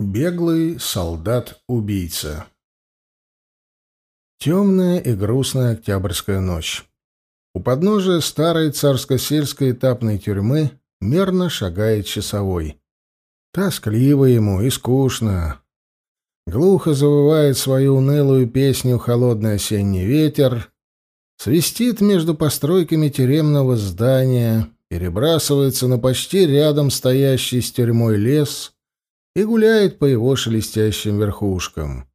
Беглый солдат-убийца Темная и грустная октябрьская ночь. У подножия старой царско-сельской этапной тюрьмы мерно шагает часовой. Тоскливо ему и скучно. Глухо завывает свою унылую песню холодный осенний ветер, свистит между постройками тюремного здания, перебрасывается на почти рядом стоящий с тюрьмой лес — и гуляет по его шелестящим верхушкам.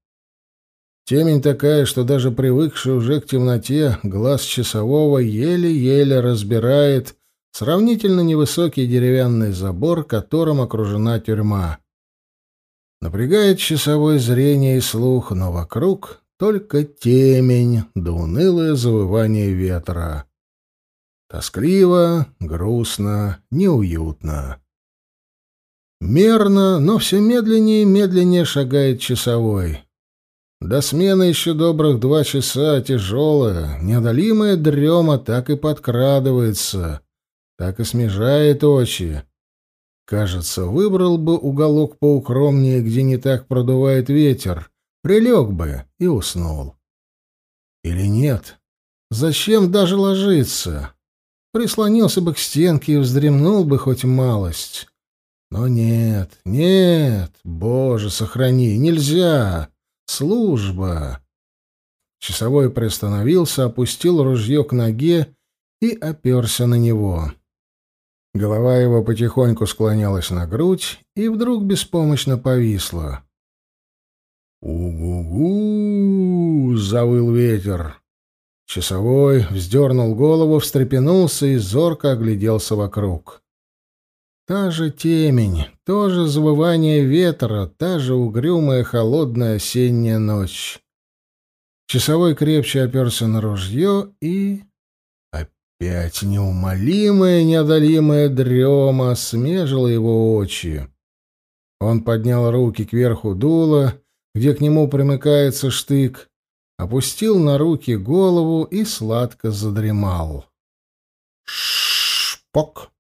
Темень такая, что даже привыкший уже к темноте глаз часового еле-еле разбирает сравнительно невысокий деревянный забор, которым окружена тюрьма. Напрягает часовой зрение и слух, но вокруг только темень да унылое завывание ветра. Тоскливо, грустно, неуютно. Мерно, но все медленнее и медленнее шагает часовой. До смены еще добрых два часа тяжелая, неодолимая дрема так и подкрадывается, так и смежает очи. Кажется, выбрал бы уголок поукромнее, где не так продувает ветер, прилег бы и уснул. Или нет? Зачем даже ложиться? Прислонился бы к стенке и вздремнул бы хоть малость. Но нет, нет, Боже, сохрани, нельзя. Служба. Часовой приостановился, опустил ружье к ноге и оперся на него. Голова его потихоньку склонялась на грудь и вдруг беспомощно повисла. «У-гу-гу!» — завыл ветер. Часовой вздернул голову, встрепенулся и зорко огляделся вокруг. Та же темень, то же завывание ветра, та же угрюмая холодная осенняя ночь. Часовой крепче оперся на ружье и... Опять неумолимая, неодолимая дрема смежила его очи. Он поднял руки кверху дула, где к нему примыкается штык, опустил на руки голову и сладко задремал. Шпок!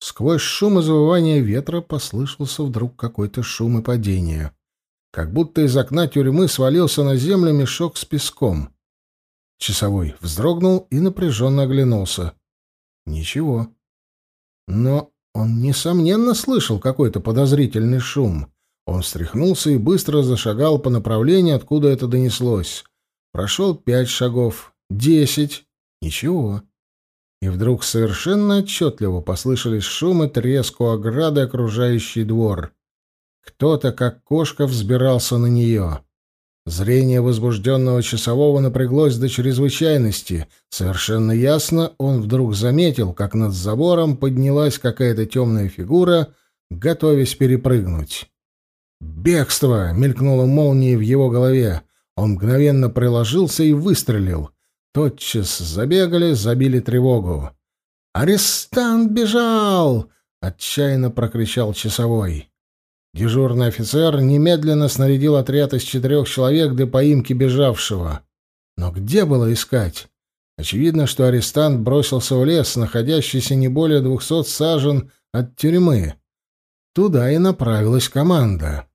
Сквозь шум и завывание ветра послышался вдруг какой-то шум и падение. Как будто из окна тюрьмы свалился на землю мешок с песком. Часовой вздрогнул и напряженно оглянулся. Ничего. Но он, несомненно, слышал какой-то подозрительный шум. Он встряхнулся и быстро зашагал по направлению, откуда это донеслось. Прошел пять шагов, десять. Ничего. И вдруг совершенно отчетливо послышались шум и треск у ограды, окружающий двор. Кто-то, как кошка, взбирался на нее. Зрение возбужденного часового напряглось до чрезвычайности. Совершенно ясно он вдруг заметил, как над забором поднялась какая-то темная фигура, готовясь перепрыгнуть. «Бегство!» — мелькнула молнией в его голове. Он мгновенно приложился и выстрелил. Тотчас забегали, забили тревогу. «Арестант бежал!» — отчаянно прокричал часовой. Дежурный офицер немедленно снарядил отряд из четырех человек для поимки бежавшего. Но где было искать? Очевидно, что арестант бросился в лес, находящийся не более двухсот сажен от тюрьмы. Туда и направилась команда.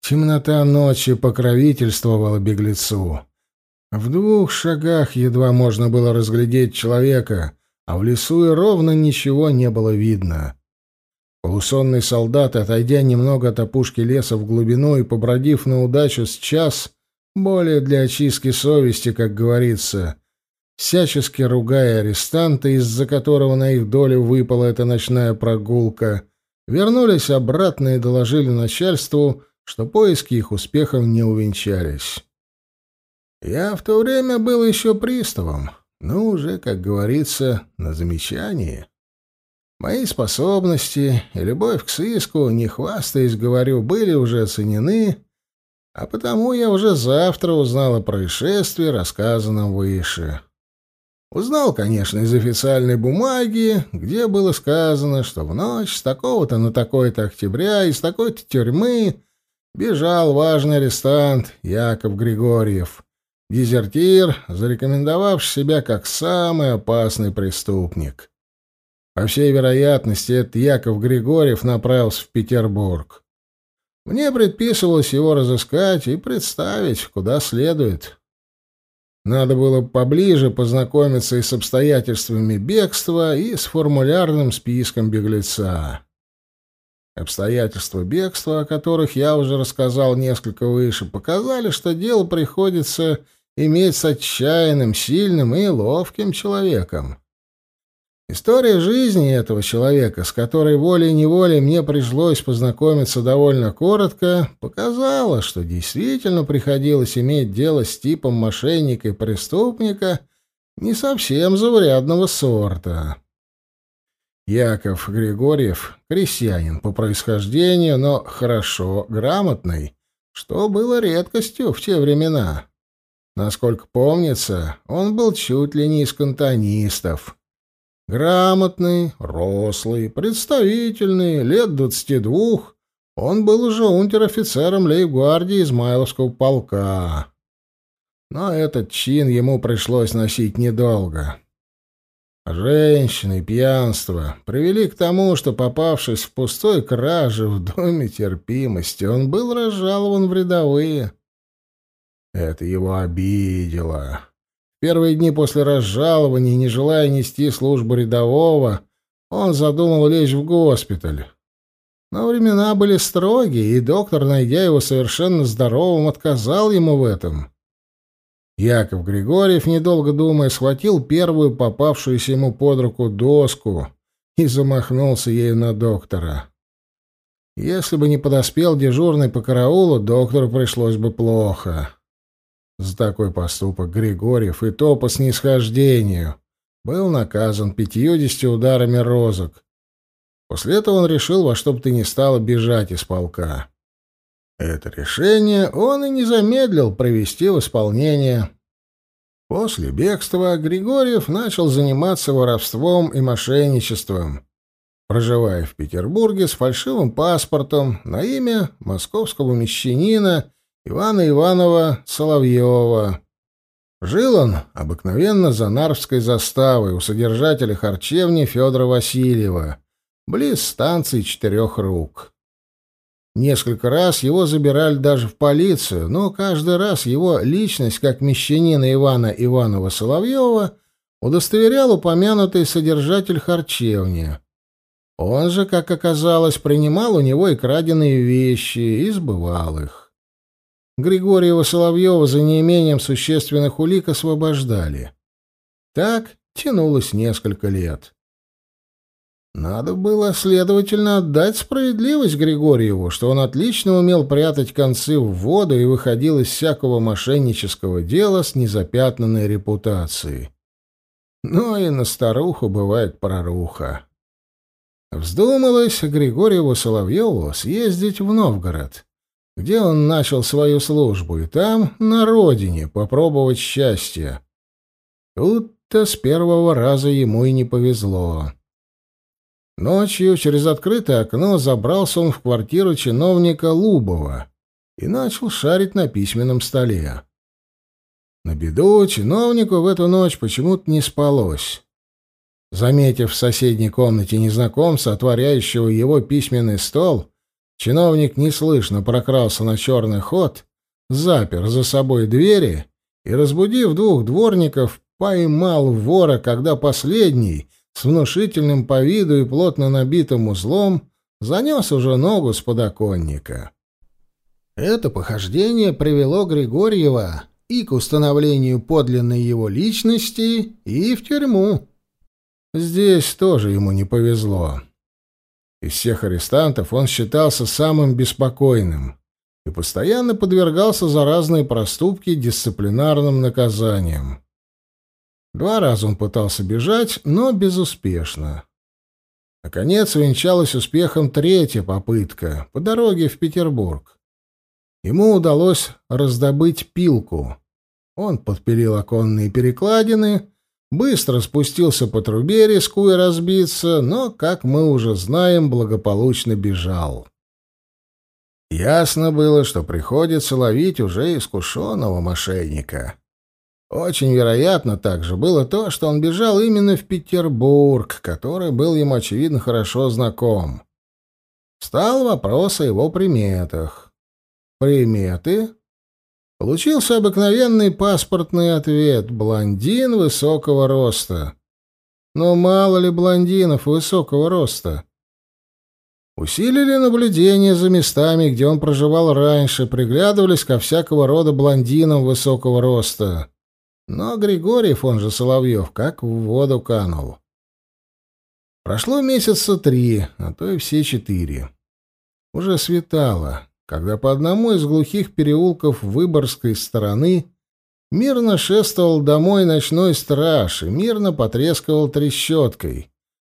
Темнота ночи покровительствовала беглецу. В двух шагах едва можно было разглядеть человека, а в лесу и ровно ничего не было видно. Полусонный солдат, отойдя немного от опушки леса в глубину и побродив на удачу с час, более для очистки совести, как говорится, всячески ругая арестанта, из-за которого на их долю выпала эта ночная прогулка, вернулись обратно и доложили начальству, что поиски их успехом не увенчались. Я в то время был еще приставом, но уже, как говорится, на замечании. Мои способности и любовь к сыску, не хвастаясь, говорю, были уже оценены, а потому я уже завтра узнал о происшествии, рассказанном выше. Узнал, конечно, из официальной бумаги, где было сказано, что в ночь с такого-то на такой-то октября из такой-то тюрьмы бежал важный арестант Яков Григорьев — Дезертир, зарекомендовавший себя как самый опасный преступник. По всей вероятности, этот Яков Григорьев направился в Петербург. Мне предписывалось его разыскать и представить, куда следует. Надо было поближе познакомиться и с обстоятельствами бегства, и с формулярным списком беглеца. Обстоятельства бегства, о которых я уже рассказал несколько выше, показали, что дело приходится иметь с отчаянным, сильным и ловким человеком. История жизни этого человека, с которой волей-неволей мне пришлось познакомиться довольно коротко, показала, что действительно приходилось иметь дело с типом мошенника и преступника не совсем заурядного сорта. Яков Григорьев — крестьянин по происхождению, но хорошо грамотный, что было редкостью в те времена. Насколько помнится, он был чуть ли не из кантонистов — Грамотный, рослый, представительный, лет двадцати двух, он был уже унтер-офицером лейб-гвардии Измайловского полка. Но этот чин ему пришлось носить недолго. Женщины пьянство привели к тому, что, попавшись в пустой краже в доме терпимости, он был разжалован в рядовые. Это его обидело. Первые дни после разжалования, не желая нести службу рядового, он задумал лечь в госпиталь. Но времена были строгие, и доктор, найдя его совершенно здоровым, отказал ему в этом. Яков Григорьев, недолго думая, схватил первую попавшуюся ему под руку доску и замахнулся ею на доктора. Если бы не подоспел дежурный по караулу, доктору пришлось бы плохо. За такой поступок Григорьев и то по снисхождению был наказан пятьюдесятью ударами розок. После этого он решил во что бы то ни стало бежать из полка. Это решение он и не замедлил провести в исполнение. После бегства Григорьев начал заниматься воровством и мошенничеством, проживая в Петербурге с фальшивым паспортом на имя московского мещанина Ивана Иванова Соловьева. Жил он обыкновенно за Нарвской заставой у содержателя харчевни Федора Васильева, близ станции Четырех Рук. Несколько раз его забирали даже в полицию, но каждый раз его личность, как мещанина Ивана Иванова Соловьева, удостоверял упомянутый содержатель харчевни. Он же, как оказалось, принимал у него и краденые вещи и сбывал их. Григорьева Соловьева за неимением существенных улик освобождали. Так тянулось несколько лет. Надо было, следовательно, отдать справедливость Григорьеву, что он отлично умел прятать концы в воду и выходил из всякого мошеннического дела с незапятнанной репутацией. Но и на старуху бывает проруха. Вздумалось Григорьеву Соловьеву съездить в Новгород где он начал свою службу, и там, на родине, попробовать счастье. Тут-то с первого раза ему и не повезло. Ночью через открытое окно забрался он в квартиру чиновника Лубова и начал шарить на письменном столе. На беду чиновнику в эту ночь почему-то не спалось. Заметив в соседней комнате незнакомца, отворяющего его письменный стол, Чиновник неслышно прокрался на черный ход, запер за собой двери и, разбудив двух дворников, поймал вора, когда последний, с внушительным по виду и плотно набитым узлом, занес уже ногу с подоконника. Это похождение привело Григорьева и к установлению подлинной его личности, и в тюрьму. Здесь тоже ему не повезло. Из всех арестантов он считался самым беспокойным и постоянно подвергался за разные проступки дисциплинарным наказаниям. Два раза он пытался бежать, но безуспешно. Наконец венчалась успехом третья попытка по дороге в Петербург. Ему удалось раздобыть пилку. Он подпилил оконные перекладины Быстро спустился по трубе, рискуя разбиться, но, как мы уже знаем, благополучно бежал. Ясно было, что приходится ловить уже искушенного мошенника. Очень вероятно также было то, что он бежал именно в Петербург, который был ему, очевидно, хорошо знаком. Стал вопрос о его приметах. Приметы? Получился обыкновенный паспортный ответ — блондин высокого роста. Но мало ли блондинов высокого роста. Усилили наблюдение за местами, где он проживал раньше, приглядывались ко всякого рода блондинам высокого роста. Но Григорьев, он же Соловьев, как в воду канул. Прошло месяца три, а то и все четыре. Уже светало, когда по одному из глухих переулков Выборгской стороны мирно шествовал домой ночной страж и мирно потрескивал трещоткой,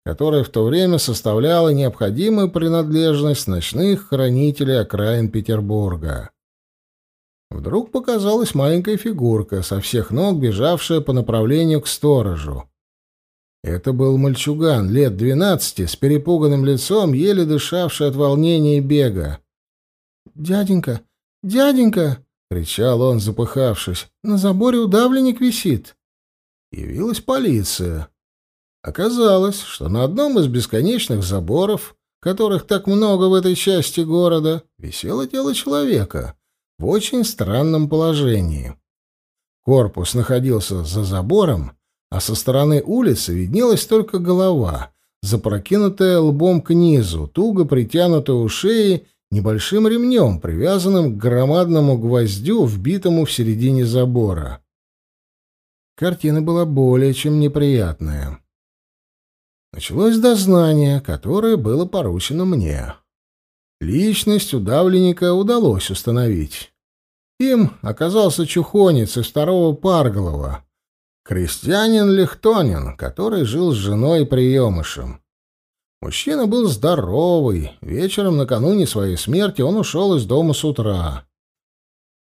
которая в то время составляла необходимую принадлежность ночных хранителей окраин Петербурга. Вдруг показалась маленькая фигурка, со всех ног бежавшая по направлению к сторожу. Это был мальчуган, лет двенадцати, с перепуганным лицом, еле дышавший от волнения и бега. «Дяденька! Дяденька!» — кричал он, запыхавшись. «На заборе удавленник висит!» Явилась полиция. Оказалось, что на одном из бесконечных заборов, которых так много в этой части города, висело тело человека в очень странном положении. Корпус находился за забором, а со стороны улицы виднелась только голова, запрокинутая лбом к низу, туго притянутая у шеи небольшим ремнем, привязанным к громадному гвоздю, вбитому в середине забора. Картина была более чем неприятная. Началось дознание, которое было поручено мне. Личность удавленника удалось установить. Им оказался чухонец из второго Парголова, крестьянин Лихтонин, который жил с женой и приемышем. Мужчина был здоровый. Вечером накануне своей смерти он ушел из дома с утра.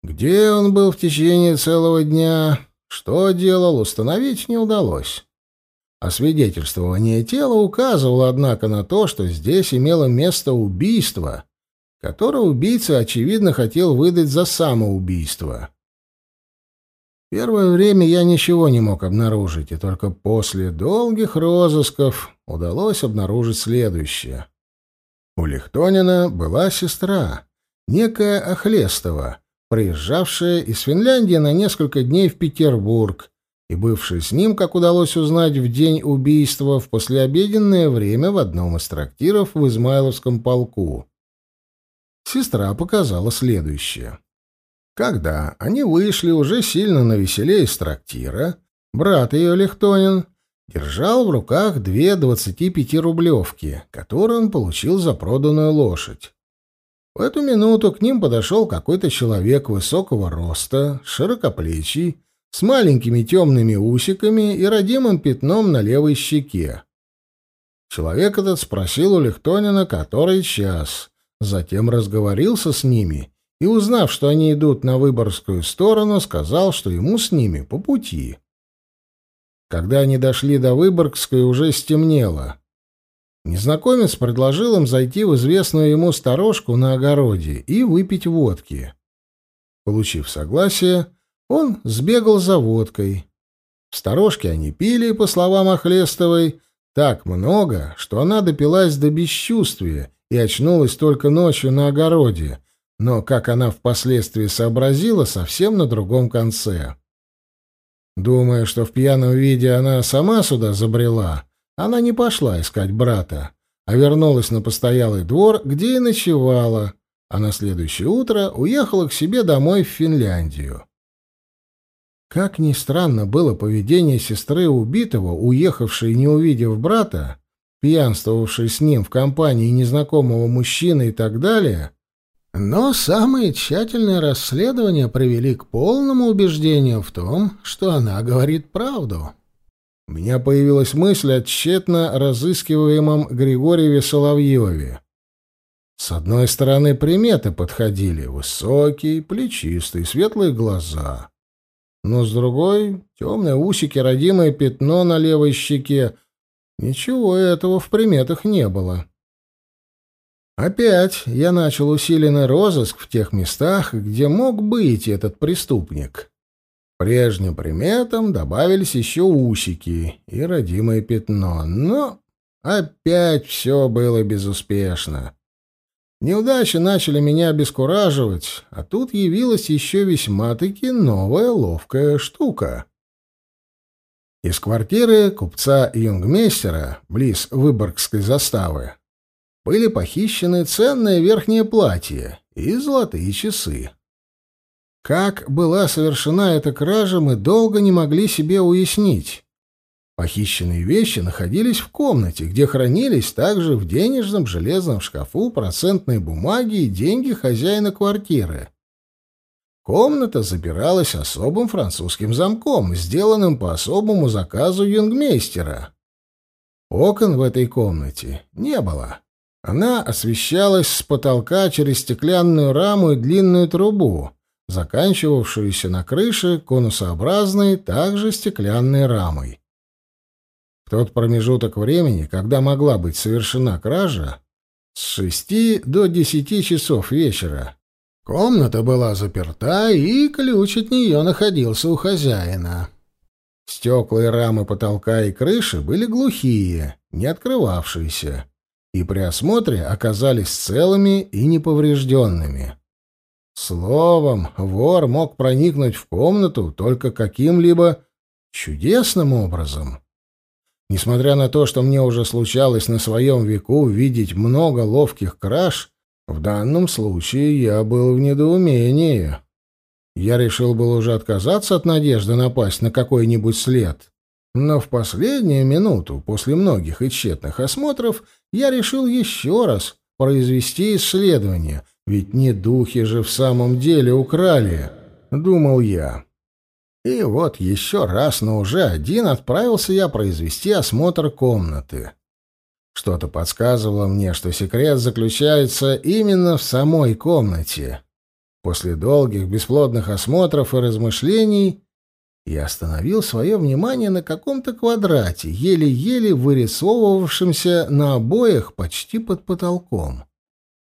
Где он был в течение целого дня, что делал, установить не удалось. Освидетельствование тела указывало, однако, на то, что здесь имело место убийство, которое убийца, очевидно, хотел выдать за самоубийство. Первое время я ничего не мог обнаружить, и только после долгих розысков удалось обнаружить следующее. У Лихтонина была сестра, некая Охлестова, приезжавшая из Финляндии на несколько дней в Петербург и бывший с ним, как удалось узнать, в день убийства в послеобеденное время в одном из трактиров в Измайловском полку. Сестра показала следующее. Когда они вышли уже сильно навеселее из трактира, брат ее, Лехтонин, держал в руках две двадцати пяти рублевки, которые он получил за проданную лошадь. В эту минуту к ним подошел какой-то человек высокого роста, широкоплечий, с маленькими темными усиками и родимым пятном на левой щеке. Человек этот спросил у Лихтонина, который час, затем разговорился с ними и, узнав, что они идут на Выборгскую сторону, сказал, что ему с ними по пути. Когда они дошли до Выборгской, уже стемнело. Незнакомец предложил им зайти в известную ему сторожку на огороде и выпить водки. Получив согласие, он сбегал за водкой. В сторожке они пили, по словам Охлестовой, так много, что она допилась до бесчувствия и очнулась только ночью на огороде, но, как она впоследствии сообразила, совсем на другом конце. Думая, что в пьяном виде она сама сюда забрела, она не пошла искать брата, а вернулась на постоялый двор, где и ночевала, а на следующее утро уехала к себе домой в Финляндию. Как ни странно было поведение сестры убитого, уехавшей, не увидев брата, пьянствовавшей с ним в компании незнакомого мужчины и так далее, но самые тщательные расследования привели к полному убеждению в том, что она говорит правду. У меня появилась мысль о тщетно разыскиваемом Григорьеве Соловьеве. С одной стороны, приметы подходили — высокий, плечистый, светлые глаза но с другой — темные усики, родимое пятно на левой щеке. Ничего этого в приметах не было. Опять я начал усиленный розыск в тех местах, где мог быть этот преступник. Прежним приметам добавились еще усики и родимое пятно, но опять все было безуспешно. Неудачи начали меня обескураживать, а тут явилась еще весьма-таки новая ловкая штука. Из квартиры купца Юнгмейстера, близ Выборгской заставы, были похищены ценное верхнее платье и золотые часы. Как была совершена эта кража, мы долго не могли себе уяснить. Похищенные вещи находились в комнате, где хранились также в денежном железном шкафу процентные бумаги и деньги хозяина квартиры. Комната запиралась особым французским замком, сделанным по особому заказу юнгмейстера. Окон в этой комнате не было. Она освещалась с потолка через стеклянную раму и длинную трубу, заканчивавшуюся на крыше конусообразной, также стеклянной рамой. В тот промежуток времени, когда могла быть совершена кража, с шести до десяти часов вечера, комната была заперта, и ключ от нее находился у хозяина. Стекла и рамы потолка и крыши были глухие, не открывавшиеся, и при осмотре оказались целыми и неповрежденными. Словом, вор мог проникнуть в комнату только каким-либо чудесным образом. Несмотря на то, что мне уже случалось на своем веку видеть много ловких краж, в данном случае я был в недоумении. Я решил было уже отказаться от надежды напасть на какой-нибудь след. Но в последнюю минуту, после многих и тщетных осмотров, я решил еще раз произвести исследование, ведь не духи же в самом деле украли, думал я. И вот еще раз, но уже один, отправился я произвести осмотр комнаты. Что-то подсказывало мне, что секрет заключается именно в самой комнате. После долгих бесплодных осмотров и размышлений я остановил свое внимание на каком-то квадрате, еле-еле вырисовывавшемся на обоях почти под потолком.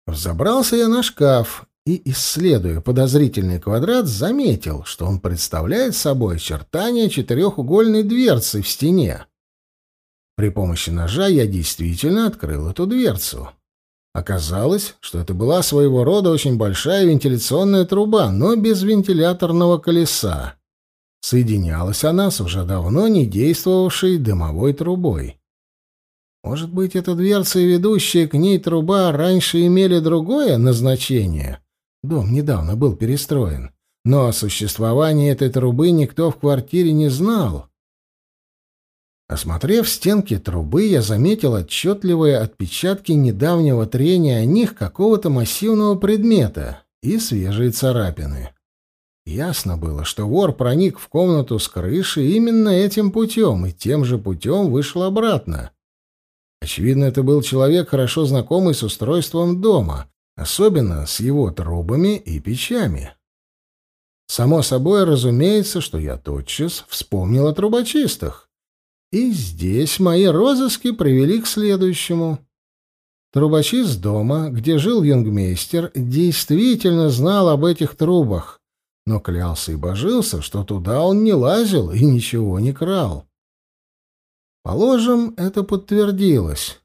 Взобрался я на шкаф и, исследуя подозрительный квадрат, заметил, что он представляет собой очертания четырехугольной дверцы в стене. При помощи ножа я действительно открыл эту дверцу. Оказалось, что это была своего рода очень большая вентиляционная труба, но без вентиляторного колеса. Соединялась она с уже давно не действовавшей дымовой трубой. Может быть, эта дверца и ведущая к ней труба раньше имели другое назначение? Дом недавно был перестроен, но о существовании этой трубы никто в квартире не знал. Осмотрев стенки трубы, я заметил отчетливые отпечатки недавнего трения о них какого-то массивного предмета и свежие царапины. Ясно было, что вор проник в комнату с крыши именно этим путем и тем же путем вышел обратно. Очевидно, это был человек, хорошо знакомый с устройством дома, особенно с его трубами и печами. Само собой, разумеется, что я тотчас вспомнил о трубочистах. И здесь мои розыски привели к следующему. Трубочист дома, где жил юнгмейстер, действительно знал об этих трубах, но клялся и божился, что туда он не лазил и ничего не крал. Положим, это подтвердилось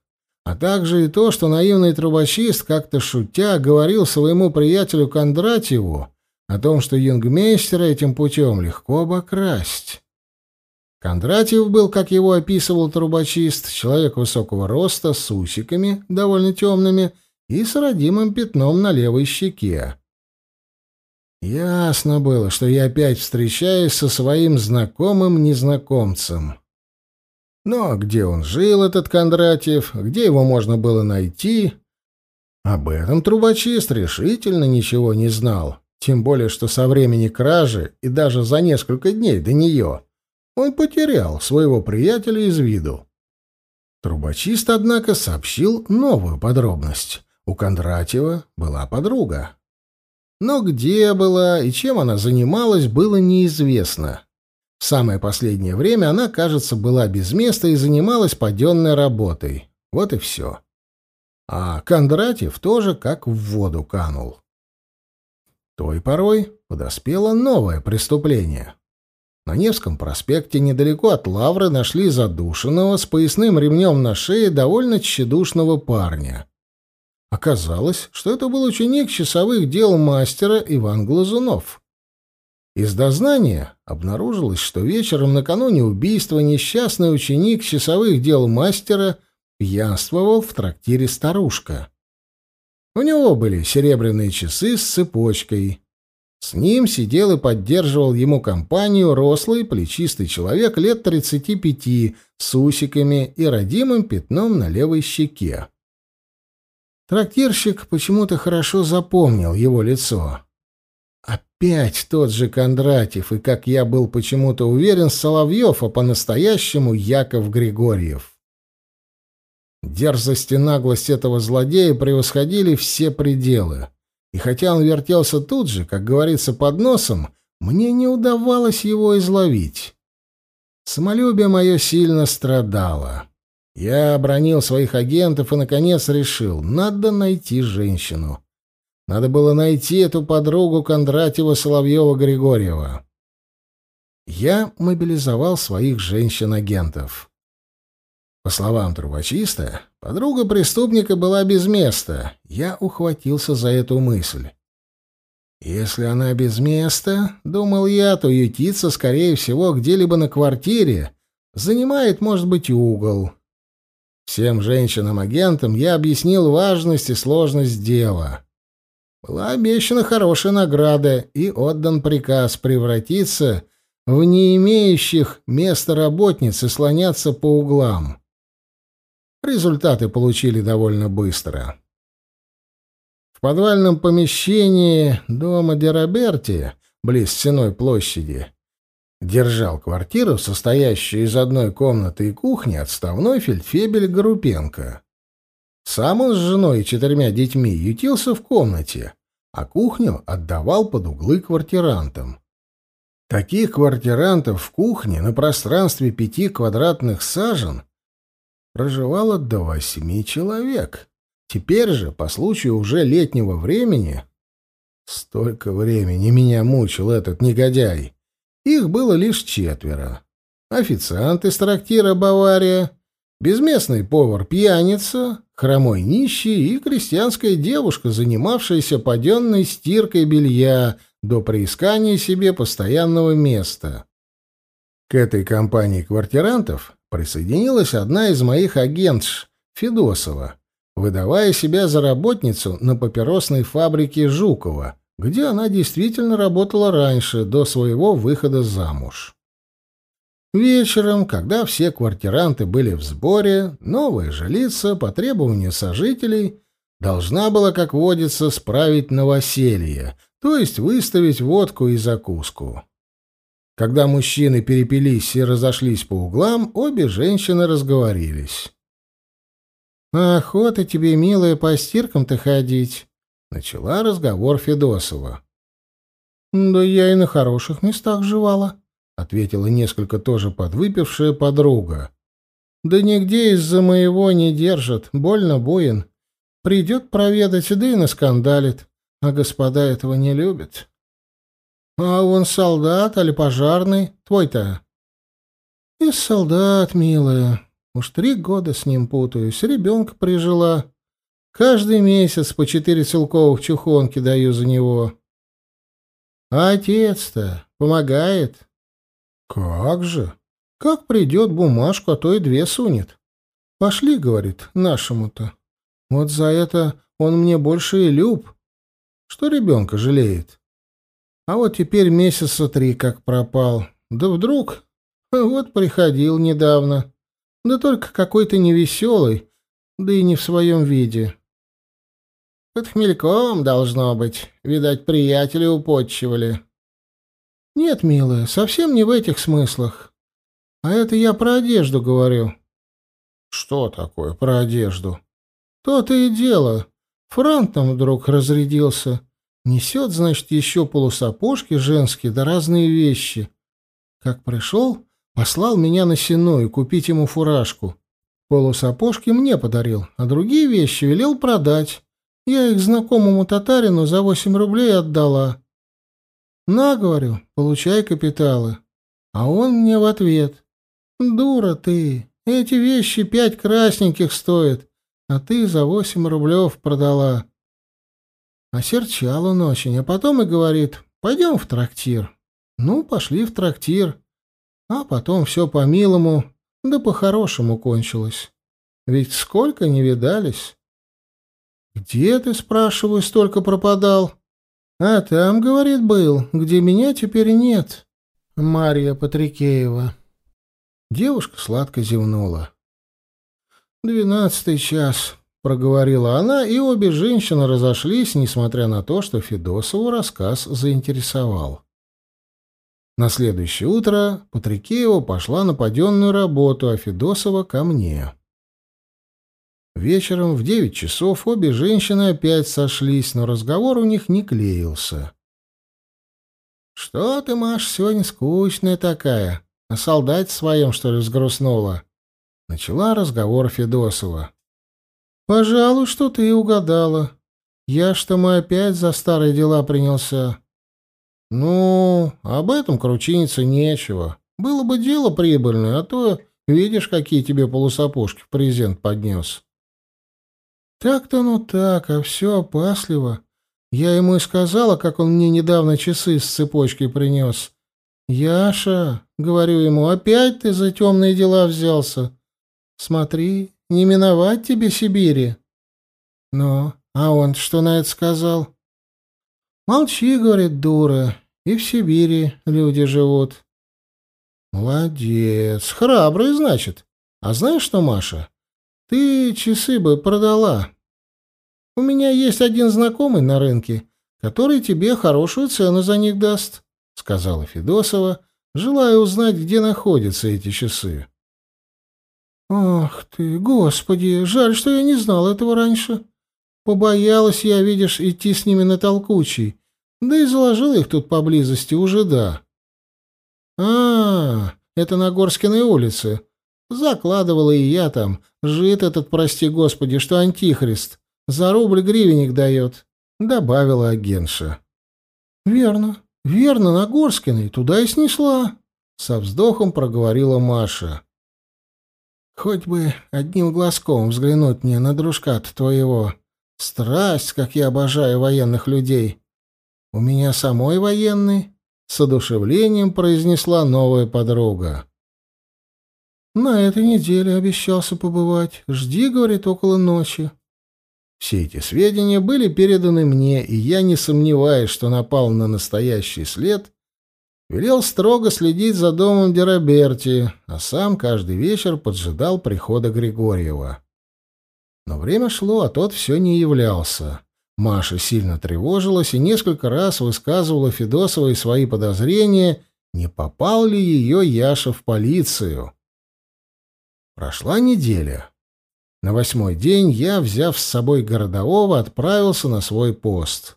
а также и то, что наивный трубочист как-то шутя говорил своему приятелю Кондратьеву о том, что юнгмейстера этим путем легко обокрасть. Кондратьев был, как его описывал трубочист, человек высокого роста, с усиками, довольно темными, и с родимым пятном на левой щеке. Ясно было, что я опять встречаюсь со своим знакомым незнакомцем. Но где он жил, этот Кондратьев, где его можно было найти? Об этом трубочист решительно ничего не знал. Тем более, что со времени кражи и даже за несколько дней до нее он потерял своего приятеля из виду. Трубочист, однако, сообщил новую подробность. У Кондратьева была подруга. Но где была и чем она занималась, было неизвестно. В самое последнее время она, кажется, была без места и занималась паденной работой. Вот и все. А Кондратьев тоже как в воду канул. Той порой подоспело новое преступление. На Невском проспекте недалеко от Лавры нашли задушенного с поясным ремнем на шее довольно тщедушного парня. Оказалось, что это был ученик часовых дел мастера Иван Глазунов. Из дознания обнаружилось, что вечером накануне убийства несчастный ученик часовых дел мастера пьянствовал в трактире «Старушка». У него были серебряные часы с цепочкой. С ним сидел и поддерживал ему компанию рослый, плечистый человек лет 35 с усиками и родимым пятном на левой щеке. Трактирщик почему-то хорошо запомнил его лицо. Опять тот же Кондратьев, и, как я был почему-то уверен, Соловьев, а по-настоящему Яков Григорьев. Дерзость и наглость этого злодея превосходили все пределы. И хотя он вертелся тут же, как говорится, под носом, мне не удавалось его изловить. Самолюбие мое сильно страдало. Я обронил своих агентов и, наконец, решил, надо найти женщину. Надо было найти эту подругу Кондратьева Соловьева-Григорьева. Я мобилизовал своих женщин-агентов. По словам трубочиста, подруга преступника была без места. Я ухватился за эту мысль. Если она без места, думал я, то ютится, скорее всего, где-либо на квартире, занимает, может быть, угол. Всем женщинам-агентам я объяснил важность и сложность дела. Была обещана хорошая награда и отдан приказ превратиться в не имеющих места работниц и слоняться по углам. Результаты получили довольно быстро. В подвальном помещении дома Дероберти, близ Сеной площади, держал квартиру, состоящую из одной комнаты и кухни, отставной фельдфебель Гарупенко. Сам он с женой и четырьмя детьми ютился в комнате, а кухню отдавал под углы квартирантам. Таких квартирантов в кухне на пространстве пяти квадратных сажен проживало до восьми человек. Теперь же, по случаю уже летнего времени... Столько времени меня мучил этот негодяй. Их было лишь четверо. Официант из трактира «Бавария», безместный повар-пьяница, хромой нищий и крестьянская девушка, занимавшаяся паденной стиркой белья до приискания себе постоянного места. К этой компании квартирантов присоединилась одна из моих агентш, Федосова, выдавая себя за работницу на папиросной фабрике Жукова, где она действительно работала раньше, до своего выхода замуж. Вечером, когда все квартиранты были в сборе, новая жилица по требованию сожителей должна была, как водится, справить новоселье, то есть выставить водку и закуску. Когда мужчины перепились и разошлись по углам, обе женщины разговорились. «Охота тебе, милая, по стиркам-то ходить», — начала разговор Федосова. «Да я и на хороших местах жевала», ответила несколько тоже подвыпившая подруга. Да нигде из-за моего не держат, больно буин. Придет проведать, да и наскандалит, а господа этого не любят. А он солдат или пожарный, твой-то? И солдат, милая. Уж три года с ним путаюсь, ребенка прижила. Каждый месяц по четыре целковых чухонки даю за него. А отец-то помогает. «Как же? Как придет бумажку, а то и две сунет. Пошли, — говорит, — нашему-то. Вот за это он мне больше и люб. Что ребенка жалеет? А вот теперь месяца три как пропал. Да вдруг... Вот приходил недавно. Да только какой-то невеселый, да и не в своем виде. Под хмельком должно быть. Видать, приятели употчевали. «Нет, милая, совсем не в этих смыслах. А это я про одежду говорю». «Что такое про одежду?» «То-то и дело. Франк там вдруг разрядился. Несет, значит, еще полусапожки женские да разные вещи. Как пришел, послал меня на сеную купить ему фуражку. Полусапожки мне подарил, а другие вещи велел продать. Я их знакомому татарину за восемь рублей отдала. «На, — говорю, — получай капиталы». А он мне в ответ. «Дура ты, эти вещи пять красненьких стоят. а ты за восемь рублев продала. Осерчал он очень, а потом и говорит, пойдем в трактир. Ну, пошли в трактир. А потом все по-милому, да по-хорошему кончилось. Ведь сколько не видались. «Где ты, спрашиваю, столько пропадал?» «А там, — говорит, — был, где меня теперь нет». Марья Патрикеева. Девушка сладко зевнула. «Двенадцатый час», — проговорила она, и обе женщины разошлись, несмотря на то, что Федосову рассказ заинтересовал. На следующее утро Патрикеева пошла на паденную работу, а Федосова — ко мне. Вечером в девять часов обе женщины опять сошлись, но разговор у них не клеился. «Что ты, Маш, сегодня скучная такая? На солдате своем, что ли, взгрустнула?» Начала разговор Федосова. «Пожалуй, что ты угадала. Я что мы опять за старые дела принялся. Ну, об этом кручиниться нечего. Было бы дело прибыльное, а то видишь, какие тебе полусапожки в презент поднес». Так-то ну так, а все опасливо. Я ему и сказала, как он мне недавно часы с цепочкой принес. «Яша», — говорю ему, — «опять ты за темные дела взялся. Смотри, не миновать тебе Сибири». «Ну, а он что на это сказал?» «Молчи», — говорит, — «дура, и в Сибири люди живут». «Молодец, храбрый, значит. А знаешь что, Маша, ты часы бы продала. У меня есть один знакомый на рынке, который тебе хорошую цену за них даст, — сказала Федосова, желая узнать, где находятся эти часы. «Ах ты, господи, жаль, что я не знал этого раньше. Побоялась я, видишь, идти с ними на толкучий, да и заложила их тут поблизости уже да». «А, это на Горскиной улице. Закладывала и я там. Жит этот, прости господи, что антихрист. За рубль гривенник дает», — добавила агентша. «Верно, верно, на Горскиной. Туда и снесла», — со вздохом проговорила Маша. «Хоть бы одним глазком взглянуть мне на дружка-то твоего. Страсть, как я обожаю военных людей. У меня самой военный», — с одушевлением произнесла новая подруга. На этой неделе обещался побывать. Жди, говорит, около ночи. Все эти сведения были переданы мне, и я, не сомневаясь, что напал на настоящий след, велел строго следить за домом Дераберти, а сам каждый вечер поджидал прихода Григорьева. Но время шло, а тот все не являлся. Маша сильно тревожилась и несколько раз высказывала Федосовой свои подозрения, не попал ли ее Яша в полицию. Прошла неделя. На восьмой день я, взяв с собой городового, отправился на свой пост.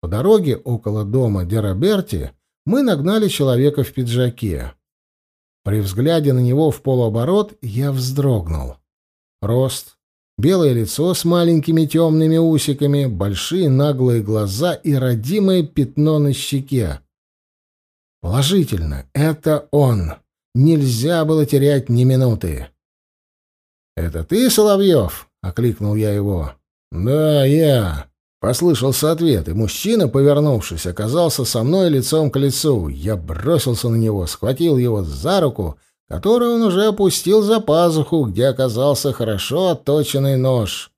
По дороге около дома Дераберти мы нагнали человека в пиджаке. При взгляде на него в полуоборот я вздрогнул. Рост, белое лицо с маленькими темными усиками, большие наглые глаза и родимое пятно на щеке. Положительно, это он. Нельзя было терять ни минуты. «Это ты, Соловьев?» — окликнул я его. «Да, я», — послышался ответ, и мужчина, повернувшись, оказался со мной лицом к лицу. Я бросился на него, схватил его за руку, которую он уже опустил за пазуху, где оказался хорошо отточенный нож.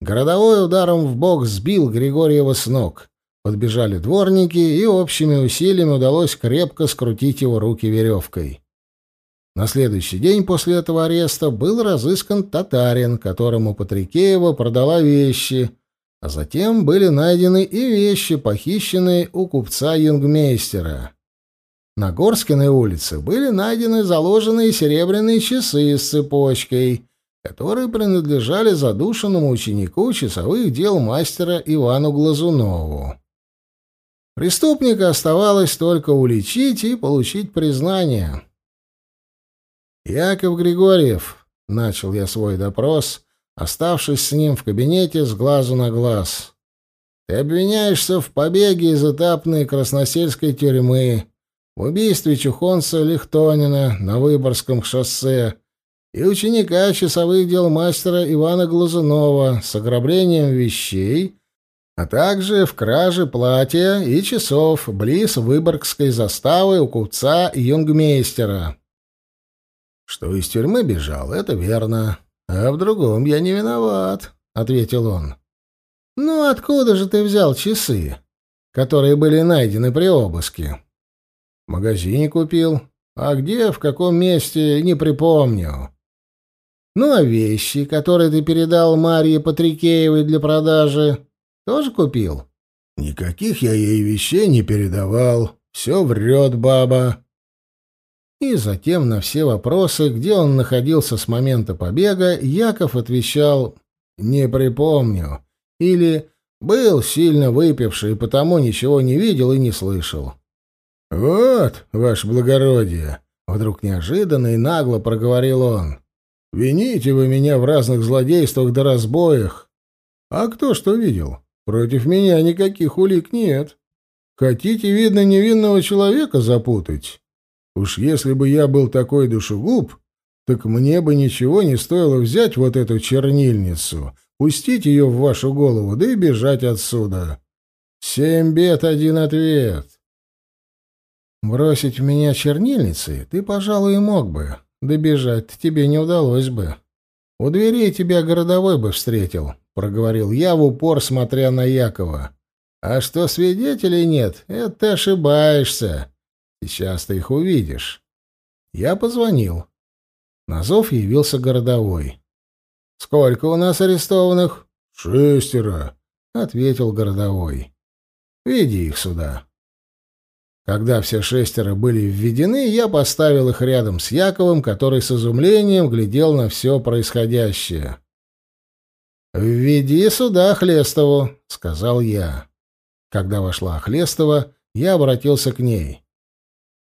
Городовой ударом в бок сбил Григорьева с ног. Подбежали дворники, и общими усилиями удалось крепко скрутить его руки веревкой. На следующий день после этого ареста был разыскан татарин, которому Патрикеева продала вещи, а затем были найдены и вещи, похищенные у купца Юнгмейстера. На Горскиной улице были найдены заложенные серебряные часы с цепочкой, которые принадлежали задушенному ученику часовых дел мастера Ивану Глазунову. Преступника оставалось только уличить и получить признание. «Яков Григорьев», — начал я свой допрос, оставшись с ним в кабинете с глазу на глаз. «Ты обвиняешься в побеге из этапной красносельской тюрьмы, в убийстве чухонца Лихтонина на Выборгском шоссе и ученика часовых дел мастера Ивана Глазунова с ограблением вещей, а также в краже платья и часов близ Выборгской заставы у купца Юнгмейстера. Что из тюрьмы бежал, это верно. А в другом я не виноват, — ответил он. Ну, откуда же ты взял часы, которые были найдены при обыске? В магазине купил. А где, в каком месте, не припомню. Ну, а вещи, которые ты передал Марье Патрикеевой для продажи, тоже купил? Никаких я ей вещей не передавал. Все врет баба. И затем на все вопросы, где он находился с момента побега, Яков отвечал «не припомню» или «был сильно выпивший, потому ничего не видел и не слышал». «Вот, ваше благородие!» — вдруг неожиданно и нагло проговорил он. «Вините вы меня в разных злодействах да разбоях. А кто что видел? Против меня никаких улик нет. Хотите, видно, невинного человека запутать? Уж если бы я был такой душегуб, так мне бы ничего не стоило взять вот эту чернильницу, пустить ее в вашу голову, да и бежать отсюда. Семь бед, один ответ. Бросить в меня чернильницы ты, пожалуй, и мог бы, добежать тебе не удалось бы. У дверей тебя городовой бы встретил, — проговорил я в упор, смотря на Якова. А что свидетелей нет, это ты ошибаешься. Сейчас ты их увидишь. Я позвонил. На зов явился городовой. «Сколько у нас арестованных?» «Шестеро», — ответил городовой. «Веди их сюда». Когда все шестеро были введены, я поставил их рядом с Яковом, который с изумлением глядел на все происходящее. «Введи сюда Хлестову», — сказал я. Когда вошла Хлестова, я обратился к ней.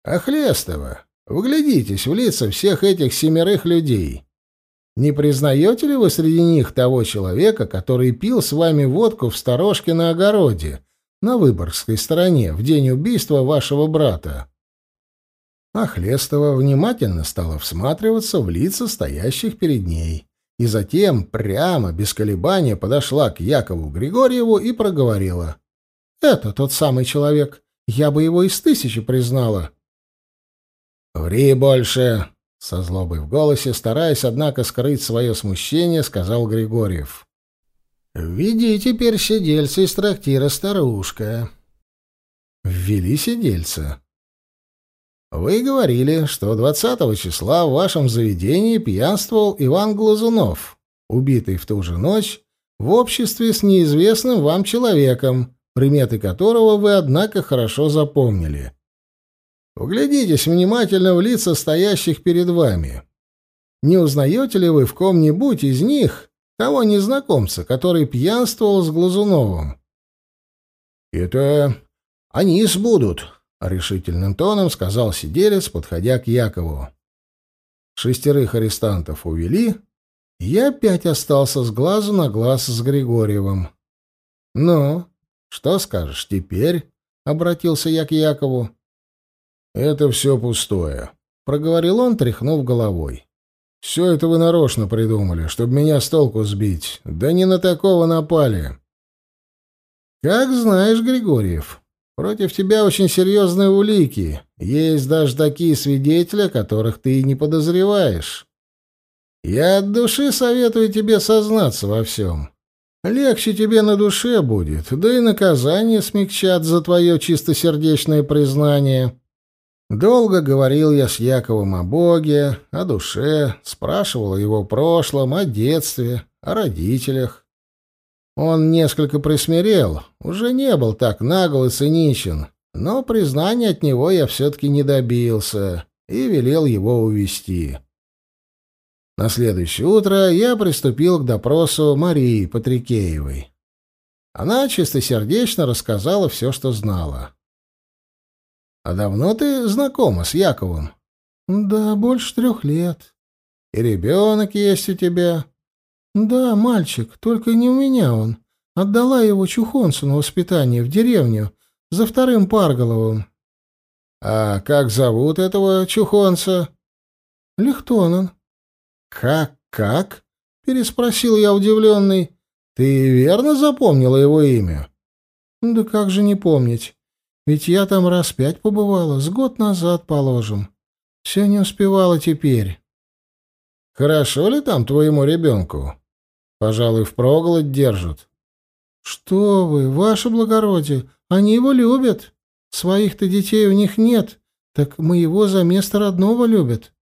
Охлестова, вглядитесь в лица всех этих семерых людей. Не признаете ли вы среди них того человека, который пил с вами водку в сторожке на огороде, на Выборгской стороне, в день убийства вашего брата?» Охлестова внимательно стала всматриваться в лица стоящих перед ней, и затем прямо, без колебания, подошла к Якову Григорьеву и проговорила. «Это тот самый человек. Я бы его из тысячи признала. «Ври больше!» — со злобой в голосе, стараясь, однако, скрыть свое смущение, сказал Григорьев. «Введи теперь сидельца из трактира старушка». «Ввели сидельца». «Вы говорили, что 20 числа в вашем заведении пьянствовал Иван Глазунов, убитый в ту же ночь в обществе с неизвестным вам человеком, приметы которого вы, однако, хорошо запомнили». Углядитесь внимательно в лица стоящих перед вами. Не узнаете ли вы в ком-нибудь из них того незнакомца, который пьянствовал с Глазуновым? — Это они будут, — решительным тоном сказал сиделец, подходя к Якову. Шестерых арестантов увели, я опять остался с глазу на глаз с Григорьевым. — Ну, что скажешь теперь? — обратился я к Якову. «Это все пустое», — проговорил он, тряхнув головой. «Все это вы нарочно придумали, чтобы меня с толку сбить. Да не на такого напали». «Как знаешь, Григорьев, против тебя очень серьезные улики. Есть даже такие свидетели, которых ты и не подозреваешь. Я от души советую тебе сознаться во всем. Легче тебе на душе будет, да и наказание смягчат за твое чистосердечное признание». Долго говорил я с Яковом о Боге, о душе, спрашивал о его прошлом, о детстве, о родителях. Он несколько присмирел, уже не был так нагл и циничен, но признания от него я все-таки не добился и велел его увести. На следующее утро я приступил к допросу Марии Патрикеевой. Она чистосердечно рассказала все, что знала. А давно ты знакома с Яковом? Да, больше трех лет. И ребенок есть у тебя? Да, мальчик, только не у меня он. Отдала его Чухонцу на воспитание в деревню за вторым Парголовым. А как зовут этого Чухонца? Лихтонан. «Как, как?» — переспросил я удивленный. «Ты верно запомнила его имя?» «Да как же не помнить? Ведь я там раз пять побывала, с год назад, положим. Все не успевала теперь». «Хорошо ли там твоему ребенку? Пожалуй, впроголодь держат». «Что вы, ваше благородие, они его любят. Своих-то детей у них нет, так моего за место родного любят.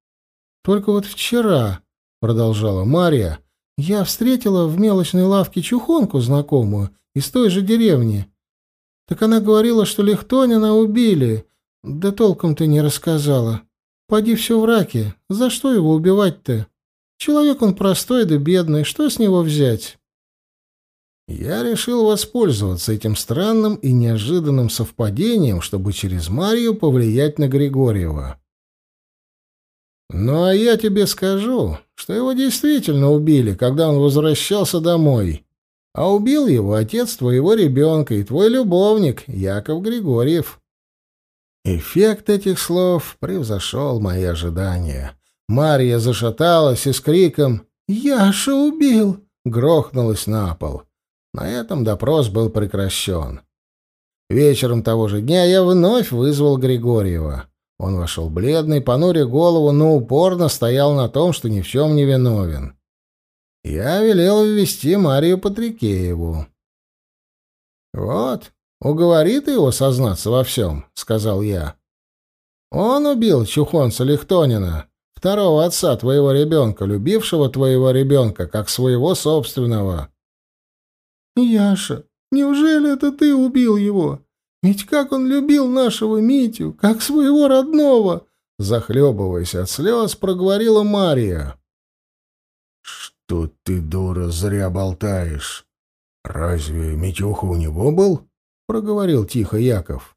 Только вот вчера, — продолжала Марья, — я встретила в мелочной лавке чухонку знакомую из той же деревни. Так она говорила, что Лихтонина убили, да толком-то не рассказала. Поди все в раке, за что его убивать-то? Человек он простой да бедный, что с него взять? Я решил воспользоваться этим странным и неожиданным совпадением, чтобы через Марию повлиять на Григорьева. Ну а я тебе скажу, что его действительно убили, когда он возвращался домой. А убил его отец твоего ребенка и твой любовник, Яков Григорьев. Эффект этих слов превзошел мои ожидания. Марья зашаталась и с криком «Яша убил!» грохнулась на пол. На этом допрос был прекращен. Вечером того же дня я вновь вызвал Григорьева. Он вошел бледный, понуря голову, но упорно стоял на том, что ни в чем не виновен. Я велел ввести Марию Патрикееву. «Вот, уговори ты его сознаться во всем», — сказал я. «Он убил Чухонца Лихтонина, второго отца твоего ребенка, любившего твоего ребенка, как своего собственного». «Яша, неужели это ты убил его? Ведь как он любил нашего Митю, как своего родного!» Захлебываясь от слез, проговорила Мария. «Что ты, дура, зря болтаешь? Разве Митюха у него был?» — проговорил тихо Яков.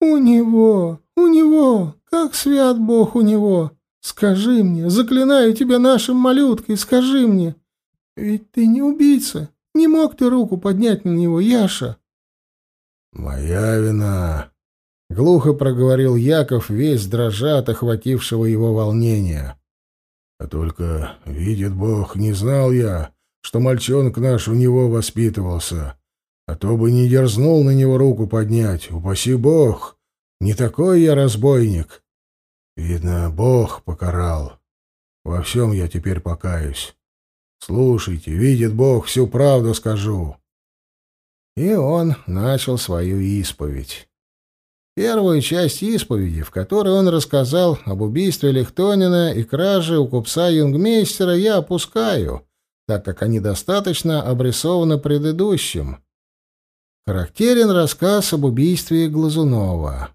«У него, у него, как свят Бог у него! Скажи мне, заклинаю тебя нашим малюткой, скажи мне! Ведь ты не убийца, не мог ты руку поднять на него, Яша? Моя вина, глухо проговорил Яков, весь дрожа от охватившего его волнения. А только, видит Бог, не знал я, что мальчонок наш у него воспитывался. А то бы не дерзнул на него руку поднять, упаси Бог. Не такой я разбойник. Видно, Бог покарал. Во всем я теперь покаюсь. Слушайте, видит Бог, всю правду скажу. И он начал свою исповедь. Первую часть исповеди, в которой он рассказал об убийстве Лихтонина и краже у купца Юнгмейстера, я опускаю, так как они достаточно обрисованы предыдущим. Характерен рассказ об убийстве Глазунова.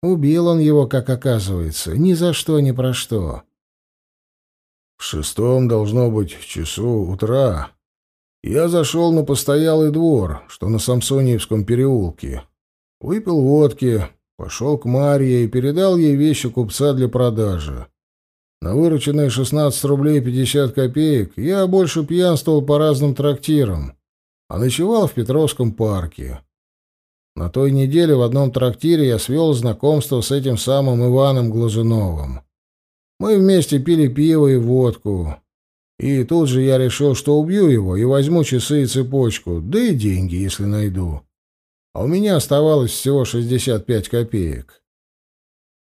Убил он его, как оказывается, ни за что, ни про что. В шестом должно быть часу утра. Я зашел на постоялый двор, что на Самсониевском переулке. Выпил водки, пошел к Марье и передал ей вещи купца для продажи. На вырученные 16 рублей 50 копеек я больше пьянствовал по разным трактирам, а ночевал в Петровском парке. На той неделе в одном трактире я свел знакомство с этим самым Иваном Глазуновым. Мы вместе пили пиво и водку. И тут же я решил, что убью его и возьму часы и цепочку, да и деньги, если найду. А у меня оставалось всего 65 копеек.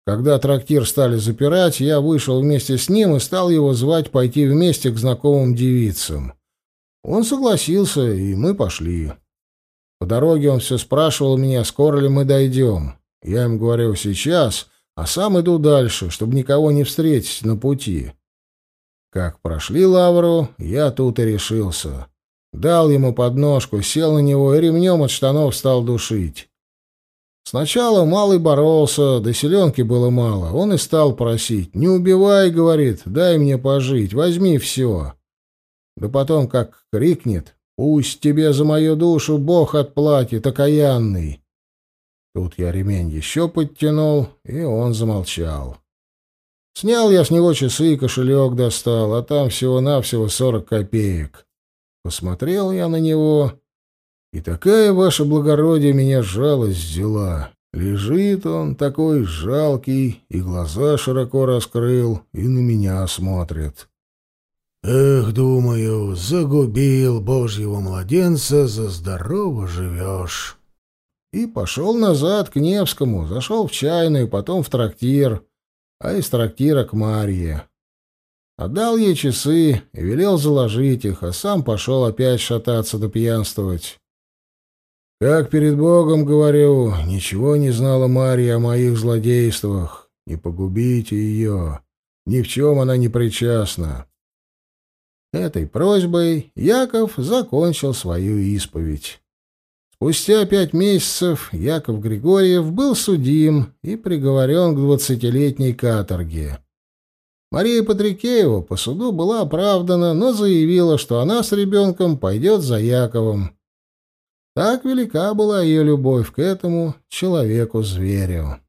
Когда трактир стали запирать, я вышел вместе с ним и стал его звать пойти вместе к знакомым девицам. Он согласился, и мы пошли. По дороге он все спрашивал меня, скоро ли мы дойдем. Я им говорил «сейчас», а сам иду дальше, чтобы никого не встретить на пути. Как прошли лавру, я тут и решился. Дал ему подножку, сел на него и ремнем от штанов стал душить. Сначала малый боролся, до селенки было мало. Он и стал просить. «Не убивай», — говорит, — «дай мне пожить, возьми все». Да потом как крикнет «Пусть тебе за мою душу Бог отплатит, окаянный». Тут я ремень еще подтянул, и он замолчал. Снял я с него часы и кошелек достал, а там всего-навсего сорок копеек. Посмотрел я на него, и такая, ваше благородие, меня жалость взяла. Лежит он такой жалкий, и глаза широко раскрыл, и на меня смотрит. Эх, думаю, загубил божьего младенца, за здорово живешь. И пошел назад к Невскому, зашел в чайную, потом в трактир, а из трактира к Марье. Отдал ей часы и велел заложить их, а сам пошел опять шататься да пьянствовать. Как перед Богом говорю, ничего не знала Марья о моих злодействах. Не погубите ее. Ни в чем она не причастна. Этой просьбой Яков закончил свою исповедь. Спустя пять месяцев Яков Григорьев был судим и приговорен к двадцатилетней каторге. Мария Патрикеева по суду была оправдана, но заявила, что она с ребенком пойдет за Яковом. Так велика была ее любовь к этому человеку-зверю.